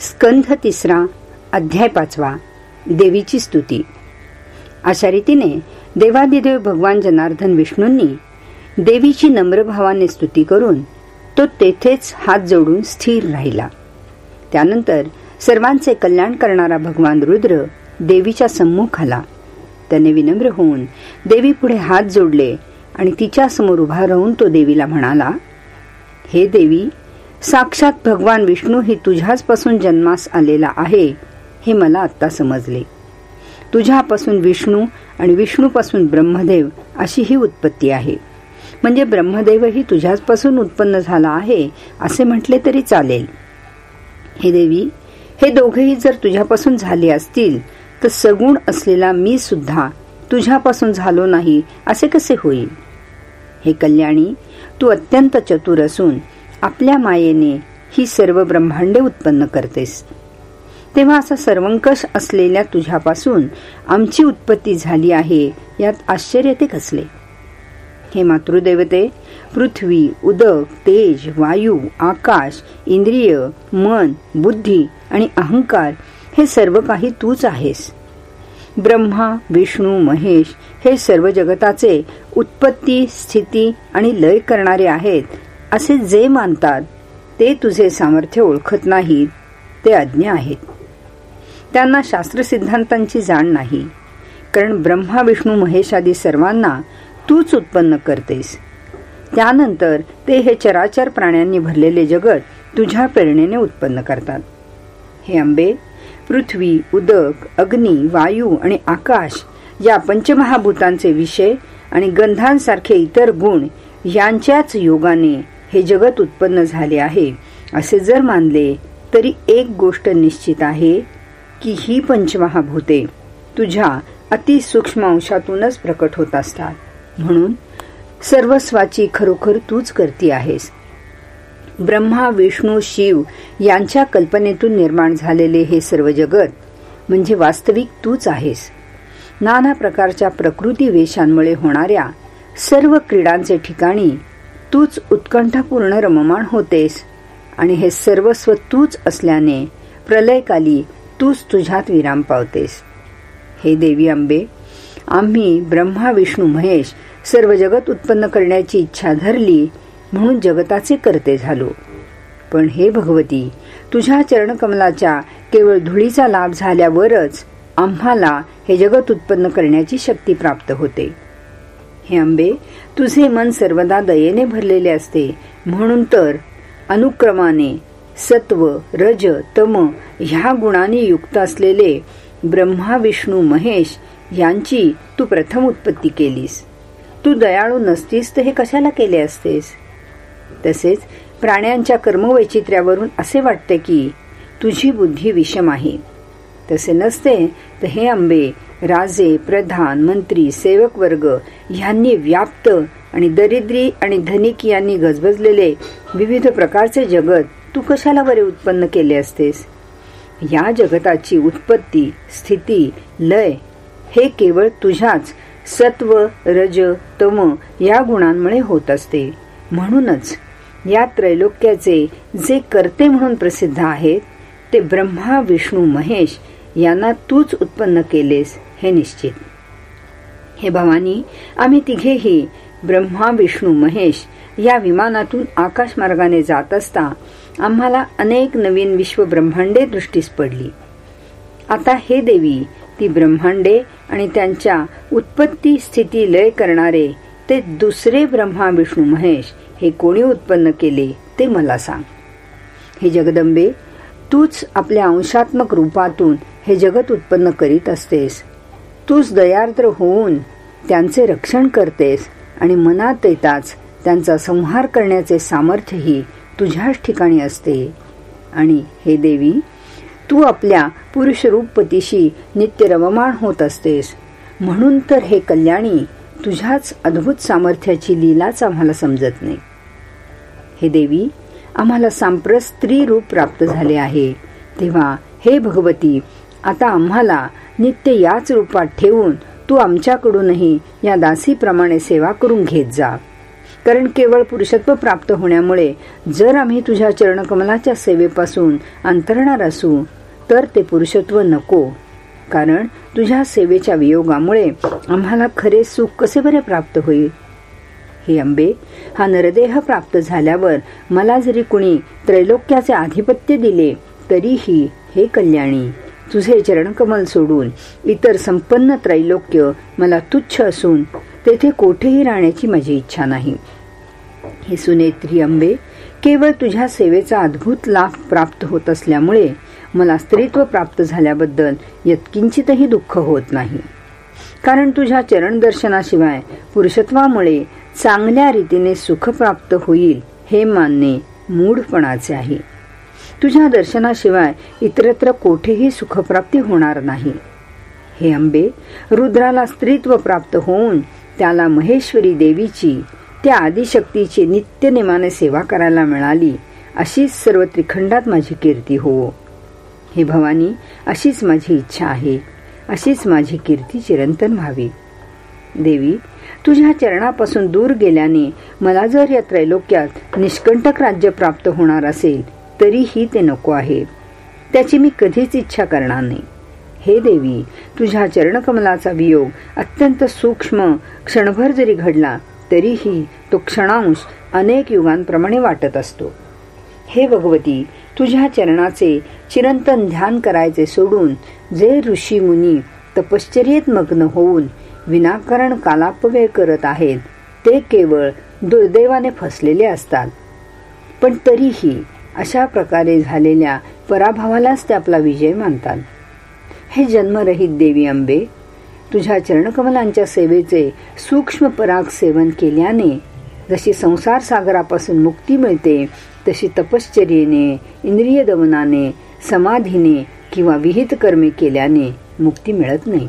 स्कंध तिसरा अध्याय पाचवा. देवीची स्तुती. अशा रीतीने देवादिदेव भगवान जनार्दन विष्णूंनी देवीची नम्र भावाने स्तुती करून तो तेथेच हात जोडून स्थिर राहिला. त्यानंतर सर्वांचे कल्याण करणारा भगवान रुद्र देवीच्या सम्मुख आला. त्याने विनम्र होऊन देवी पुढे हात जोडले आणि तिच्या समोर उभा राहून तो देवीला म्हणाला हे देवी साक्षात भगवान विष्णू ही तुझ्याचपासून जन्मास आलेला आहे हे मला आत्ता समजले. तुझ्यापासून विष्णू आणि विष्णूपासून ब्रह्मदेव अशी ही उत्पत्ती आहे. म्हणजे ब्रह्मदेवही तुझ्याचपासून उत्पन्न झाला आहे असे म्हटले तरी चालेल. हे देवी हे दोघेही जर तुझ्यापासून झाले असतील तर सगुण असलेला मी सुद्धा तुझ्यापासून झालो नाही असे कसे होईल? हे कल्याणी तू अत्यंत चतुर असून आपल्या मायेने ही सर्व ब्रह्मांडे उत्पन्न करतेस. तेव्हा असा सर्वंकष असलेल्या तुझ्यापासून आमची उत्पत्ती झाली आहे यात आश्चर्य ते कसले? हे मातृदेवते पृथ्वी उदक तेज वायू आकाश इंद्रिय मन बुद्धी आणि अहंकार हे सर्व काही तूच आहेस. ब्रह्मा विष्णू महेश हे सर्व जगताचे उत्पत्ती स्थिती आणि लय करणारे आहेत असे जे मानतात ते तुझे सामर्थ्य ओळखत नाहीत ते अज्ञ आहेत. त्यांना शास्त्र सिद्धांतांची जाण नाही. कारण ब्रह्मा विष्णू महेशादी सर्वांना तूच उत्पन्न करतेस. त्यानंतर ते हे चराचर प्राण्यांनी भरलेले जगत तुझ्या प्रेरणेने उत्पन्न करतात. हे आंबे पृथ्वी उदक अग्नी वायू आणि आकाश या पंचमहाभूतांचे विषय आणि गंधांसारखे इतर गुण यांच्याच योगाने हे जगत उत्पन्न झाले आहे. असे जर मानले तरी एक गोष्ट निश्चित आहे की ही पंचमहाभूते तुझ्या अतिसूक्ष्म अंशातूनच प्रकट होत असतात. म्हणून सर्वस्वाची खरोखर तूच करती आहेस. ब्रह्मा विष्णू शिव यांच्या कल्पनेतून निर्माण झालेले हे सर्व जगत म्हणजे वास्तविक तूच आहेस. नाना प्रकारच्या प्रकृती वेशांमुळे होणाऱ्या सर्व क्रीडांचे ठिकाणी तूच उत्कंठापूर्ण रममाण होतेस. आणि हे सर्वस्व तूच असल्याने प्रलयकाली तूच तुझ्यात विराम पावतेस. हे देवी आंबे आम्ही ब्रह्मा विष्णू महेश सर्व जगत उत्पन्न करण्याची इच्छा धरली म्हणून जगताचे करते झालो. पण हे भगवती तुझ्या चरणकमलाच्या केवळ धुळीचा लाभ झाल्यावरच आम्हाला हे जगत उत्पन्न करण्याची शक्ती प्राप्त होते. हे आंबे तुझे मन सर्वदा दयेने भरलेले असते. म्हणून तर अनुक्रमाने सत्व रज तम ह्या गुणांनी युक्त असलेले ब्रह्मा विष्णू महेश यांची तू प्रथम उत्पत्ती केलीस. तू दयाळू नसतीस तर हे कशाला केले असतेस? तसेच प्राण्यांच्या कर्मवैचित्र्यावरून असे वाटते की तुझी बुद्धी विषम आहे. तसे नसते तर हे आंबे राजे प्रधान मंत्री सेवक वर्ग ह्यांनी व्याप्त आणि दरिद्री आणि धनिक यांनी गजबजलेले विविध प्रकारचे जगत तू कशाला बरे उत्पन्न केले असतेस? या जगताची उत्पत्ती स्थिती लय हे केवळ तुझ्याच सत्व रज तम या गुणांमुळे होत असते. म्हणूनच या त्रैलोक्याचे जे कर्ते म्हणून प्रसिद्ध आहेत ते ब्रह्मा विष्णू महेश यांना तूच उत्पन्न केलेस. हे निश्चित. हे भवानी आम्ही तिघेही ब्रह्मा विष्णू महेश या विमानातून आकाश मार्गाने जात असता आम्हाला अनेक नवीन विश्व ब्रह्मांडे दृष्टीस पडली. आता हे देवी ती ब्रह्मांडे आणि त्यांच्या उत्पत्ती स्थिती लय करणारे ते दुसरे ब्रह्मा विष्णू महेश हे कोणी उत्पन्न केले ते मला सांग. हे जगदंबे तूच आपल्या अंशात्मक रूपातून हे जगत उत्पन्न करीत असतेस. तूच दयार्द्र होऊन त्यांचे रक्षण करतेस आणि मनात येताच त्यांचा संहार करण्याचे सामर्थ्यही तुझ्याच ठिकाणी असते. आणि हे देवी तू आपल्या पुरुष रूपपतीशी नित्य रममाण होत असतेस. म्हणून तर हे कल्याणी तुझ्याच अद्भुत सामर्थ्याची लीलाच आम्हाला समजत नाही. हे देवी आम्हाला सांप्रत स्त्री रूप प्राप्त झाले आहे. तेव्हा हे भगवती आता आम्हाला नित्य याच रूपात ठेवून तू आमच्याकडूनही या दासीप्रमाणे सेवा करून घेत जा. कारण केवळ पुरुषत्व प्राप्त होण्यामुळे जर आम्ही तुझ्या चरणकमलाच्या सेवेपासून अंतरणार असू तर ते पुरुषत्व नको. कारण तुझ्या सेवेच्या वियोगामुळे आम्हाला खरे सुख कसे बरे प्राप्त होईल? हे अंबे हा नरदेह प्राप्त झाल्यावर मला जरी कुणी त्रैलोक्याचे आधिपत्य दिले तरीही हे कल्याणी तुझे चरणकमल सोडून इतर संपन्न त्रैलोक्य मला तुच्छ असून तेथे कोठेही राहण्याची माझी इच्छा नाही. हे सुनेत्री अंबे केवळ तुझ्या सेवेचा अद्भुत लाभ प्राप्त होत असल्यामुळे मला स्त्रीत्व प्राप्त झाल्याबद्दल यत्किंचितही दुःख होत नाही. कारण तुझ्या चरण दर्शनाशिवाय पुरुषत्वामुळे चांगल्या रीतीने सुख प्राप्त होईल हे मानणे मूढपणाचे आहे. तुझ्या दर्शनाशिवाय इतरत्र कोठेही सुखप्राप्ती होणार नाही. हे अंबे रुद्राला स्त्रीत्व प्राप्त होऊन त्याला महेश्वरी देवीची त्या आदिशक्तीची नित्यनेमाने सेवा करायला मिळाली अशीच सर्व त्रिखंडात माझी कीर्ती हो. हे भवानी अशीच माझी इच्छा आहे अशीच माझी कीर्ती चिरंतन व्हावी. देवी तुझ्या चरणापासून दूर गेल्याने मला जर या त्रैलोक्यात निष्कंटक राज्य प्राप्त होणार असेल तरीही ते नको आहे. त्याची मी कधीच इच्छा करणार नाही. हे देवी तुझ्या चरणकमलाचा वियोग अत्यंत सूक्ष्म क्षणभर जरी घडला तरीही तो क्षणांश अनेक युगांप्रमाणे वाटत असतो. हे भगवती तुझ्या चरणाचे चिरंतन ध्यान करायचे सोडून जे ऋषी मुनी तपश्चर्येत मग्न होऊन विनाकारण कालापव्यय करत आहेत ते केवळ दुर्दैवाने फसलेले असतात. पण तरीही अशा प्रकारे झालेल्या पराभवालाच ते आपला विजय मानतात. हे जन्मरहित देवी अंबे तुझ्या चरणकमलांच्या सेवेचे सूक्ष्म पराग सेवन केल्याने जशी संसार सागरापासून मुक्ती मिळते तशी तपश्चर्येने इंद्रिय दमनाने समाधीने किंवा विहित कर्मे केल्याने मुक्ती मिळत नाही.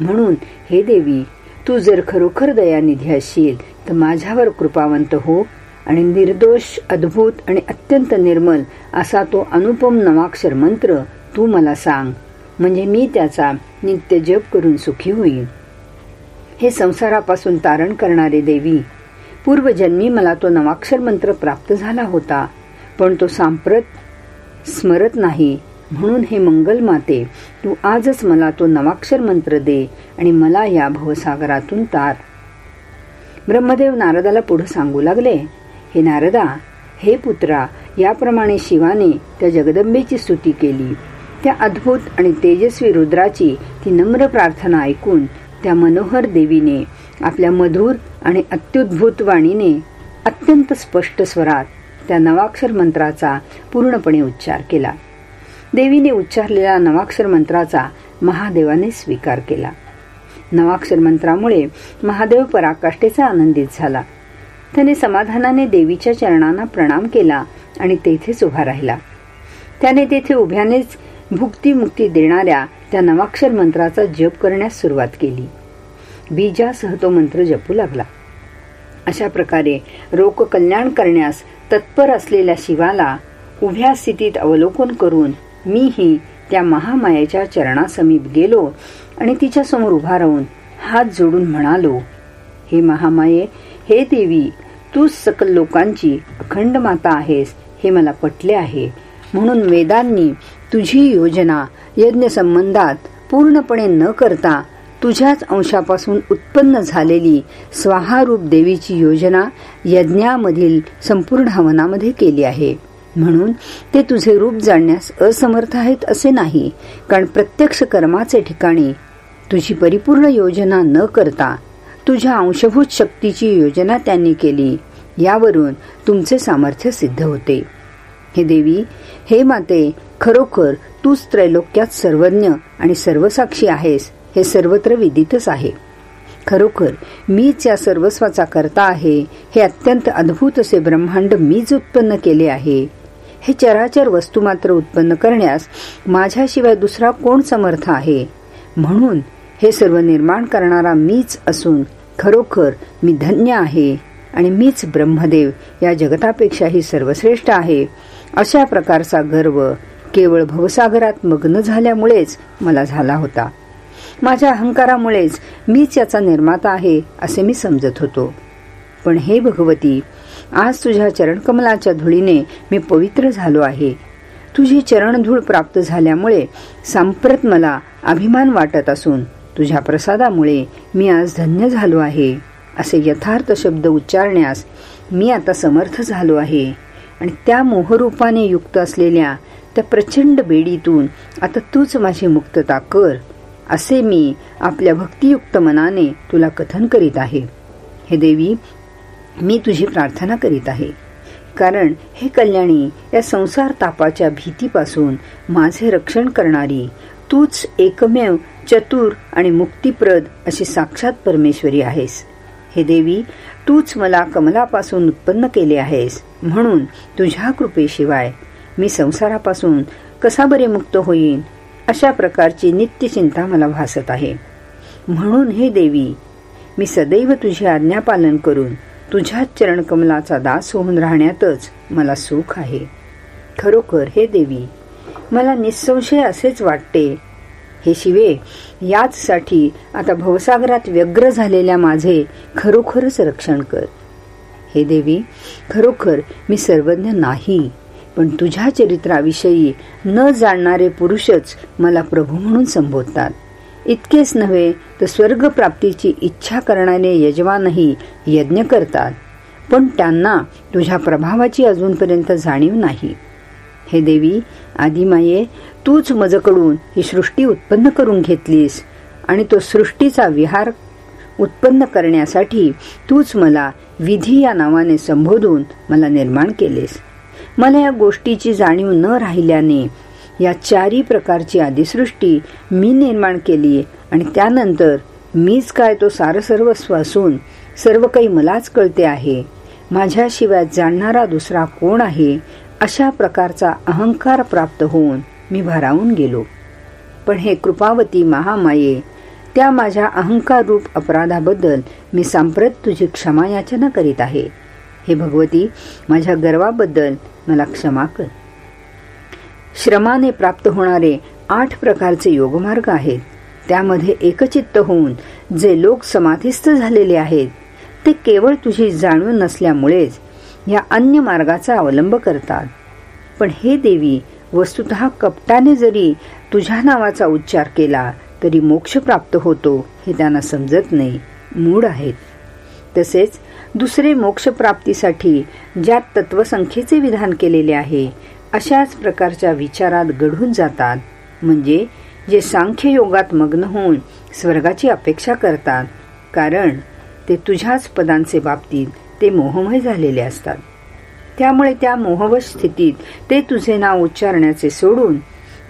म्हणून हे देवी तू जर खरोखर दयानिधी असशील तर माझ्यावर कृपावंत हो आणि निर्दोष अद्भुत आणि अत्यंत निर्मल असा तो अनुपम नवाक्षर मंत्र तू मला सांग. म्हणजे मी त्याचा नित्य जप करून सुखी होईल हे संसारापासून तारण करणारे देवी पूर्वजन्मी मला तो नवाक्षर मंत्र प्राप्त झाला होता पण तो सांप्रत स्मरत नाही. म्हणून हे मंगल माते तू आजच मला तो नवाक्षर मंत्र दे आणि मला या भवसागरातून तार. ब्रह्मदेव नारदाला पुढे सांगू लागले. हे नारदा हे पुत्रा याप्रमाणे शिवाने त्या जगदंबेची स्तुती केली. त्या अद्भुत आणि तेजस्वी रुद्राची ती नम्र प्रार्थना ऐकून त्या मनोहर देवीने आपल्या मधुर आणि अत्युद्भूत वाणीने अत्यंत स्पष्ट स्वरात त्या नवाक्षर मंत्राचा पूर्णपणे उच्चार केला. देवीने उच्चारलेला नवाक्षर मंत्राचा महादेवाने स्वीकार केला. नवाक्षर मंत्रामुळे महादेव पराकाष्ठेचा आनंदित झाला. त्याने समाधानाने देवीच्या चरणांना प्रणाम केला आणि तेथेच उभा राहिला. त्याने तेथे उभ्यानेच भुक्ती मुक्ती देणाऱ्या त्या नवाक्षर मंत्राचा जप करण्यास सुरुवात केली. बीजासह तो मंत्र जपू लागला. अशा प्रकारे रोग कल्याण करण्यास तत्पर असलेल्या शिवाला उभ्या स्थितीत अवलोकन करून मीही त्या महामायेच्या चरणासमीप गेलो आणि तिच्या समोर उभा राहून हात जोडून म्हणालो हे महामाये हे देवी तू सकल लोकांची अखंड माता आहेस हे मला पटले आहे. म्हणून वेदांनी तुझी योजना यज्ञ संबंधात पूर्णपणे न करता तुझ्याच अंशापासून उत्पन्न झालेली स्वाहारूप देवीची योजना यज्ञामधील संपूर्ण हवनामध्ये केली आहे. म्हणून ते तुझे रूप जाणण्यास असमर्थ आहेत असे नाही कारण प्रत्यक्ष कर्माचे ठिकाणी तुझी परिपूर्ण योजना न करता तुझ्या अंशभूत शक्तीची योजना त्यांनी केली. यावरून तुमचे सामर्थ्य सिद्ध होते. हे देवी हे माते खरोखर तूच त्रैलोक्यात सर्वज्ञ आणि सर्वसाक्षी आहेस हे सर्वत्र विदितच आहे. खरोखर मीच या सर्वस्वाचा करता आहे हे अत्यंत अद्भुत असे ब्रह्मांड मीच उत्पन्न केले आहे. हे चराचर वस्तू मात्र उत्पन्न करण्यास माझ्याशिवाय दुसरा कोण समर्थ आहे? म्हणून हे सर्व निर्माण करणारा मीच असून खरोखर मी धन्य आहे आणि मीच ब्रह्मदेव या जगतापेक्षाही सर्वश्रेष्ठ आहे. अशा प्रकारचा गर्व केवळ भवसागरात मग्न झाल्यामुळेच मला झाला होता. माझ्या अहंकारामुळेच मीच याचा निर्माता आहे असे मी समजत होतो. पण हे भगवती आज तुझ्या चरणकमलाच्या धुळीने मी पवित्र झालो आहे. तुझी चरणधूळ प्राप्त झाल्यामुळे सांप्रत मला अभिमान वाटत असून तुझ्या प्रसादामुळे मी आज धन्य झालो आहे असे यथार्थ शब्द उच्चारण्यास मी आता समर्थ झालो आहे. आणि त्या मोहरूपाने युक्त असलेल्या त्या प्रचंड बेडीतून आता तूच माझी मुक्तता कर असे मी आपल्या भक्तियुक्त मनाने तुला कथन करीत आहे. हे देवी मी तुझी प्रार्थना करीत आहे. कारण हे कल्याणी या संसार तापाच्या भीतीपासून माझे रक्षण करणारी तूच एकमेव चतुर आणि मुक्तिप्रद अशी साक्षात परमेश्वरी आहेस. हे देवी तूच मला कमलापासून उत्पन्न केले आहेस म्हणून तुझ्या कृपेशिवाय मी संसारापासून कसा बरे मुक्त होईन? अशा प्रकारची नित्य चिंता मला भासत आहे. म्हणून हे देवी मी सदैव तुझी आज्ञा पालन करून तुझ्याच चरणकमलाचा दास होऊन राहण्यातच मला सुख आहे. खरोखर हे देवी मला निसंशय असेच वाटते हे शिवे याचसाठी आता भवसागरात व्यग्र झालेल्या माझे खरोखरच रक्षण कर. हे देवी खरोखर मी सर्वज्ञ नाही पण तुझ्या चरित्राविषयी न जाणणारे पुरुषच मला प्रभू म्हणून संबोधतात. इतकेच नव्हे तर स्वर्ग प्राप्तीची इच्छा करणारे यजमानही यज्ञ करतात. पण त्यांना तुझ्या प्रभावाची अजूनपर्यंत जाणीव नाही. हे देवी आदिमाये तूच मजकडून ही सृष्टी उत्पन्न करून घेतलीस आणि तो सृष्टीचा विहार उत्पन्न करण्यासाठी तूच मला विधी या नावाने संबोधून मला निर्माण केलेस. मला या गोष्टीची जाणीव न राहिल्याने या चारी प्रकारची आदिसृष्टी मी निर्माण केली आणि त्यानंतर मीच काय तो सारसर्वस्व असून सर्व काही मलाच कळते आहे. माझ्याशिवाय जाणणारा दुसरा कोण आहे? अशा प्रकारचा अहंकार प्राप्त होऊन मी भरावून गेलो. पण हे कृपावती महामाये त्या माझ्या अहंकार रूप अपराधाबद्दल मी सांप्रत तुझी क्षमा याचना करीत आहे. हे भगवती माझ्या गर्वाबद्दल मला क्षमा कर. श्रमाने प्राप्त होणारे आठ प्रकारचे योगमार्ग आहेत. त्यामध्ये एकचित्त होऊन जे लोक समाधिस्थ झालेले आहेत ते केवळ तुझी जाणीव नसल्यामुळेच या अन्य मार्गाचा अवलंब करतात. पण हे देवी वस्तुत कपटाने जरी तुझ्या नावाचा उच्चार केला तरी मोक्ष प्राप्त होतो हे त्यांना समजत नाही. मूड आहेत. तसेच दुसरे मोक्ष प्राप्तीसाठी ज्या तत्वसंख्येचे विधान केलेले आहे अशाच प्रकारच्या विचारात घडून जातात. म्हणजे जे सांख्य योगात मग्न होऊन स्वर्गाची अपेक्षा करतात कारण ते तुझ्याच पदांचे बाबतीत ते मोहमय झालेले असतात. त्यामुळे त्या मोहवश स्थितीत ते तुझे नाव उच्चारण्याचे सोडून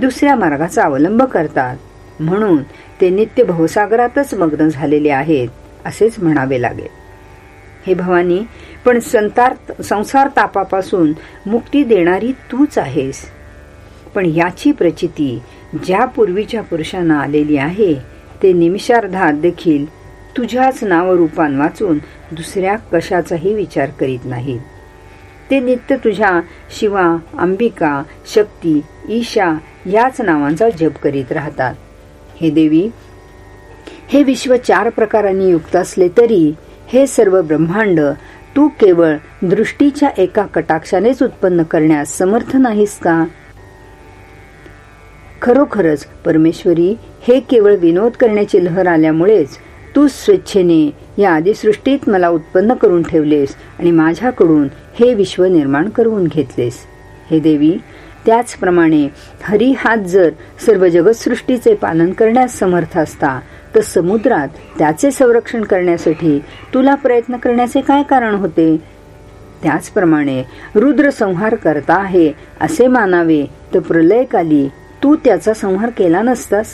दुसऱ्या मार्गाचा अवलंब करतात. म्हणून ते नित्य भवसागरातच मग्न झालेले आहेत असेच म्हणावे लागेल. हे भवानी पण संतार संसार तापापासून मुक्ती देणारी तूच आहेस. पण याची प्रचिती ज्या पूर्वीच्या पुरुषांना आलेली आहे ते निमिषार्धात देखील तुझ्याच नावरूपान वाचून दुसऱ्या कशाचाही विचार करीत नाहीत ते नित्य तुझ्या शिवा अंबिका शक्ती ईशा याच नावांचा जप करीत राहतात. हे देवी हे विश्व चार प्रकारांनी युक्त असले तरी हे सर्व ब्रह्मांड तू केवळ दृष्टीच्या एका कटाक्षानेच उत्पन्न करण्यास समर्थ नाहीस का? खरोखरच परमेश्वरी हे केवळ विनोद करण्याची लहर आल्यामुळेच तू स्वेच्छेने या आदिसृष्टीत मला उत्पन्न करून ठेवलेस आणि माझ्याकडून हे विश्व निर्माण करून घेतलेस. हे देवी त्याचप्रमाणे हरी हात जर सर्व जगतसृष्टीचे पालन करण्यास समर्थ असता तर समुद्रात त्याचे संरक्षण करण्यासाठी तुला प्रयत्न करण्याचे काय कारण होते? त्याचप्रमाणे रुद्र संहार करता आहे असे मानावे तर प्रलयकाली तू त्याचा संहार केला नसतास.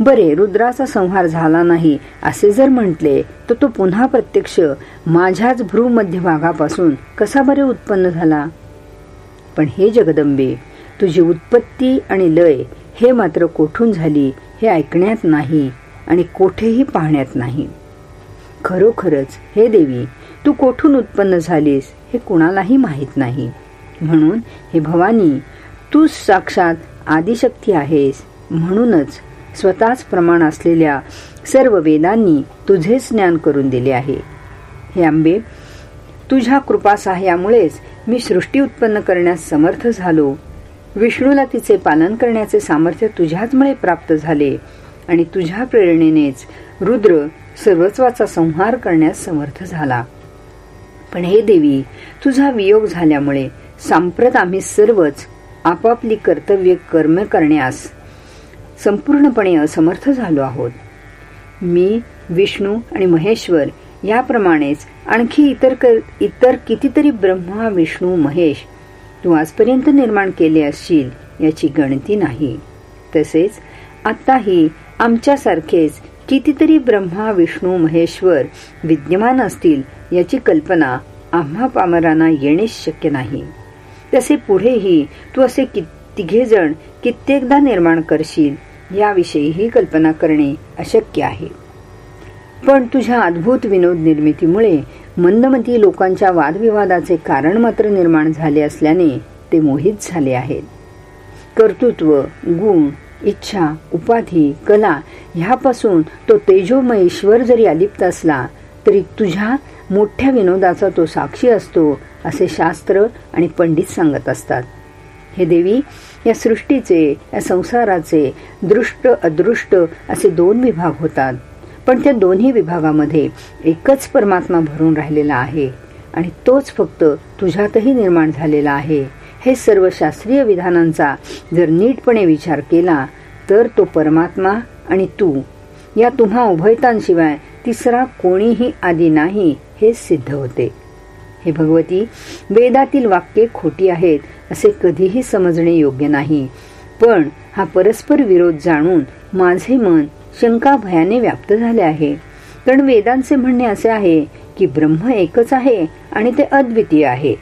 बरे रुद्राचा संहार झाला नाही असे जर म्हटले तर तो पुन्हा प्रत्यक्ष माझ्याच भ्रू मध्यभागापासून कसा बरे उत्पन्न झाला? पण हे जगदंबे तुझी उत्पत्ती आणि लय हे मात्र कोठून झाली हे ऐकण्यात नाही आणि कोठेही पाहण्यात नाही. खरोखरच हे देवी तू कोठून उत्पन्न झालीस हे कुणालाही माहीत नाही. म्हणून हे भवानी तू साक्षात आदिशक्ती आहेस म्हणूनच स्वतःच प्रमाण असलेल्या सर्व वेदांनी तुझेच ज्ञान करून दिले आहे. हे आंबे तुझ्या कृपा सहाय्यामुळेच मी सृष्टी उत्पन्न करण्यास समर्थ झालो. विष्णूला तिचे पालन करण्याचे सामर्थ्य तुझ्याचमुळे प्राप्त झाले आणि तुझ्या प्रेरणेनेच रुद्र सर्वस्वाचा संहार करण्यास समर्थ झाला. पण हे देवी तुझा वियोग झाल्यामुळे सांप्रत आम्ही सर्वच आपापली कर्तव्य कर्म करण्यास संपूर्णपणे असमर्थ झालो आहोत. मी विष्णू आणि महेश्वर याप्रमाणेच आणखी इतर इतर कितीतरी ब्रह्मा विष्णू महेश तू आजपर्यंत निर्माण केले असशील याची गणती नाही. तसेच आत्ताही आमच्यासारखेच कितीतरी ब्रह्मा विष्णू महेश्वर विद्यमान असतील याची कल्पना आम्हा पामरांना येणेच शक्य नाही. तसे पुढेही तू असे कि तिघेजण कित्येकदा निर्माण करशील याविषयीही कल्पना करणे अशक्य आहे. पण तुझ्या अद्भुत विनोद निर्मितीमुळे मंदमती लोकांच्या वादविवादाचे कारण मात्र निर्माण झाले असल्याने ते मोहित झाले आहेत. कर्तृत्व गुण इच्छा उपाधी कला ह्यापासून तो तेजोमय ईश्वर जरी अलिप्त असला तरी तुझ्या मोठ्या विनोदाचा तो साक्षी असतो असे शास्त्र आणि पंडित सांगत असतात. हे देवी या सृष्टीचे या संसाराचे दृष्ट अदृष्ट असे दोन विभाग होतात. पण त्या दोन्ही विभागामध्ये एकच परमात्मा भरून राहिलेला आहे आणि तोच फक्त तुझ्यातही निर्माण झालेला आहे. हे सर्व शास्त्रीय विधानांचा जर नीटपणे विचार केला तर तो परमात्मा आणि तू या तुम्हा उभयतांशिवाय तिसरा कोणीही आदी नाही हे सिद्ध होते. हे भगवती वेदातील वाक्ये खोटी आहेत असे कधीही समजणे योग्य नाही. पण हा परस्पर विरोध जाणून माझे मन शंका भयाने व्याप्त झाले आहे. कारण वेदांचे म्हणणे असे आहे की ब्रह्म एकच आहे आणि ते अद्वितीय आहे.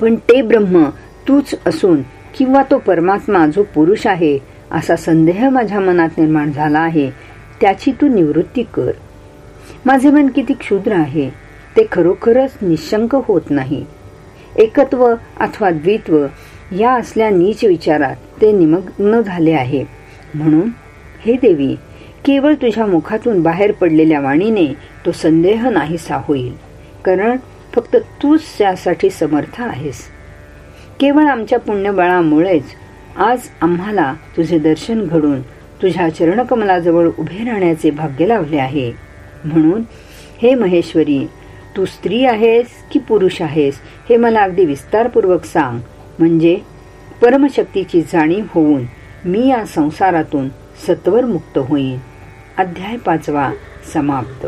पण ते ब्रह्म तूच असून किंवा तो परमात्मा जो पुरुष आहे असा संदेह माझ्या मनात निर्माण झाला आहे त्याची तू निवृत्ती कर. माझे मन किती क्षुद्र आहे ते खरोखरच निशंक होत नाही. एकत्व अथवा द्वित्व या असल्या नीच विचारात ते निमग्न झाले आहे. म्हणून हे देवी केवळ तुझ्या मुखातून बाहेर पडलेल्या वाणीने तो संदेह नाहीसा होईल. कारण फक्त तूच त्यासाठी समर्थ आहेस. केवळ आमच्या पुण्यबळामुळेच आज आम्हाला तुझे दर्शन घडून तुझ्या चरणकमलाजवळ उभे राहण्याचे भाग्य लावले आहे. म्हणून हे महेश्वरी तू स्त्री आहेस की पुरुष आहेस हे मला अगदी विस्तारपूर्वक सांग. म्हणजे परमशक्तीची जाणीव होऊन मी या संसारातून सत्वर मुक्त होईन. अध्याय पाचवा समाप्त.